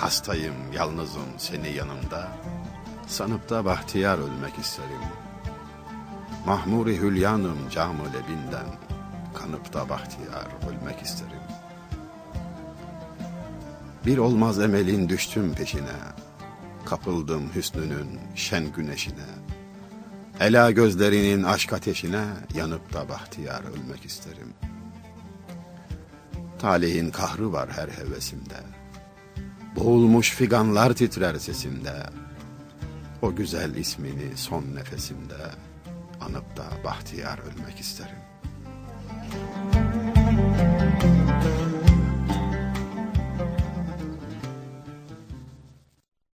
Hastayım, yalnızım seni yanımda. Sanıp da bahtiyar ölmek isterim. Mahmuri hülyanım camı lebinden. Kanıp da bahtiyar ölmek isterim. Bir olmaz emelin düştüm peşine. Kapıldım hüsnünün şen güneşine. Ela gözlerinin aşk ateşine yanıp da bahtiyar ölmek isterim. Talihin kahrı var her hevesimde. Boğulmuş figanlar titrer sesimde. O güzel ismini son nefesimde anıp da bahtiyar ölmek isterim.